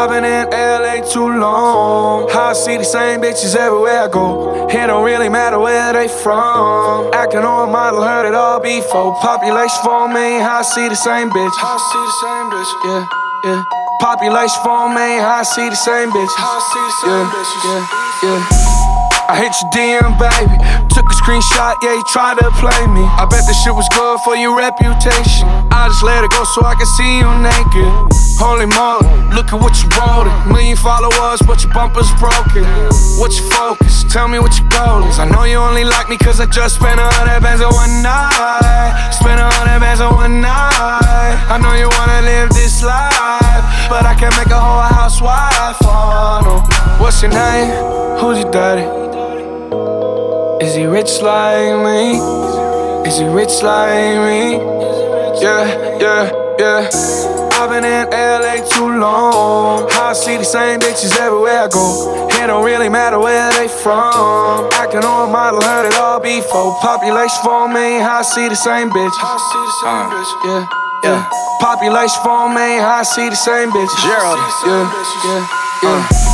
I've been in LA too long. I see the same bitches everywhere I go. It don't really matter where they from. Acting on model, heard it all before. Population for me, I see the same bitch. I see the same bitch, yeah, yeah. Population for me, I see the same bitch. I see the same yeah, bitches. yeah, yeah. I hit your DM, baby. Took a screenshot, yeah, you tried to play me. I bet this shit was good for your reputation. I just let it go so I can see you naked. Holy moly, look at what you wrote. Million followers, but your bumper's broken. What's your focus? Tell me what your goal is. I know you only like me cause I just spent a hundred bands on one night. Spent a hundred bands on one night. I know you wanna live this life, but I can't make a whole housewife. What's your name? Who's your daddy? Is he rich like me? Is he rich like me? Yeah, yeah, yeah. I've been in LA too long. I see the same bitches everywhere I go. It don't really matter where they from. Acting on a model, heard it all before. Population for me, I see the same bitch. I see the same uh, bitch. Yeah, yeah. Population for me, I see the same bitch. Gerald. Yeah, yeah, yeah. Uh.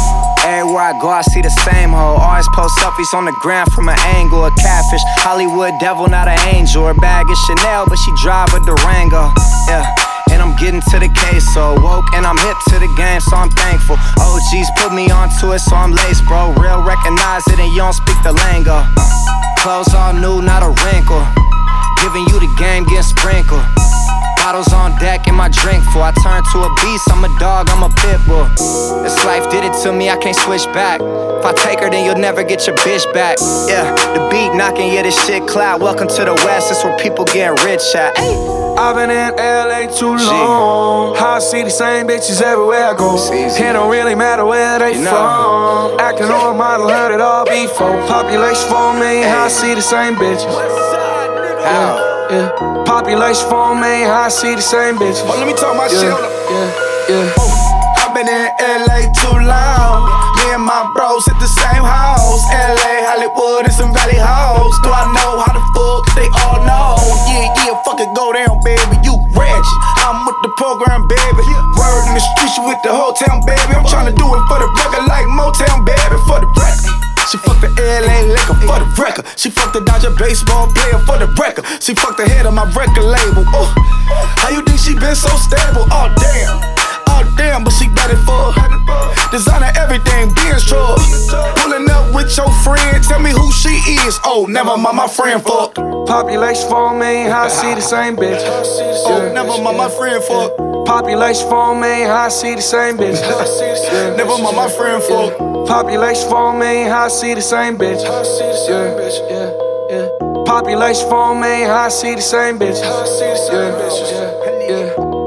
Everywhere I go, I see the same hoe. Always post selfies on the ground from an angle. A catfish, Hollywood devil, not an angel. Her bag is Chanel, but she drive a Durango. Yeah. And I'm getting to the case, so woke and I'm hip to the game, so I'm thankful. OGs put me onto it, so I'm laced, bro. Real recognize it, and you don't speak the lingo. Clothes all new, not a wrinkle. Giving you the game, getting sprinkled. Bottles on deck and my drink full. I turn to a beast, I'm a dog, I'm a pit bull. This life did it to me, I can't switch back. If I take her, then you'll never get your bitch back. Yeah, the beat knocking, yeah, this shit cloud. Welcome to the West, it's where people getting rich at. I've been in LA too long. How I see the same bitches everywhere I go. It don't really matter where they you know. from. Acting on a model, heard it all before. Population for me, how I see the same bitches. How? Yeah. Population for me, I see the same bitches. Oh, let me talk my yeah, shit. Yeah, yeah. Oh, I've been in LA too long. Me and my bros at the same house. LA, Hollywood, and some valley hoes. Do I know how the fuck they all know? Yeah, yeah, fuck it, go down, baby. You ratchet. I'm with the program, baby. Word in the streets, you with the whole town, baby. I'm trying to do it for the record like Motown, baby. For the. She fucked the LA Laker for the record. She fucked the Dodger baseball player for the record. She fucked the head of my record label. Ooh. How you think she been so stable? Oh damn. Oh damn, but she got it for designer everything, being strong. Pulling up with your friend, tell me who she is. Oh, never mind, my friend fucked. Population for me, I see the same bitch. Oh, never mind, my friend fucked. Population for me, I see the same bitch. Never mind, my friend fucked. Population for me, I see the same bitch. Yeah, yeah, yeah. Population for me, I see the same bitch. Yeah, yeah.